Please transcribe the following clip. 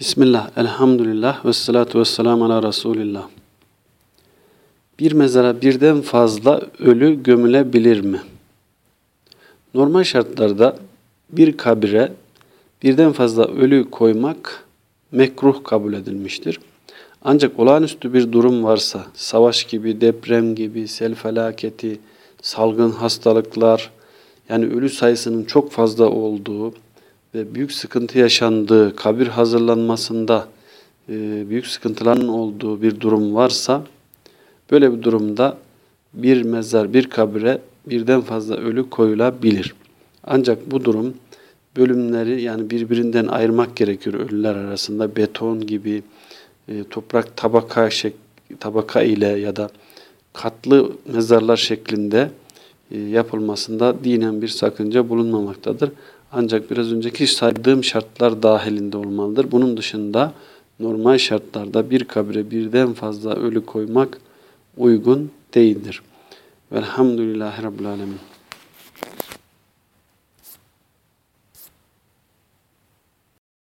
Bismillah, elhamdülillah ve salatu ve selamu ala Resulillah. Bir mezara birden fazla ölü gömülebilir mi? Normal şartlarda bir kabire birden fazla ölü koymak mekruh kabul edilmiştir. Ancak olağanüstü bir durum varsa, savaş gibi, deprem gibi, sel felaketi, salgın hastalıklar, yani ölü sayısının çok fazla olduğu, ve büyük sıkıntı yaşandığı, kabir hazırlanmasında e, büyük sıkıntıların olduğu bir durum varsa böyle bir durumda bir mezar, bir kabire birden fazla ölü koyulabilir. Ancak bu durum bölümleri yani birbirinden ayırmak gerekiyor ölüler arasında beton gibi e, toprak tabaka şek tabaka ile ya da katlı mezarlar şeklinde yapılmasında dinen bir sakınca bulunmamaktadır. Ancak biraz önceki saydığım şartlar dahilinde olmalıdır. Bunun dışında normal şartlarda bir kabre birden fazla ölü koymak uygun değildir. Velhamdülillahi Rabbil Alemin.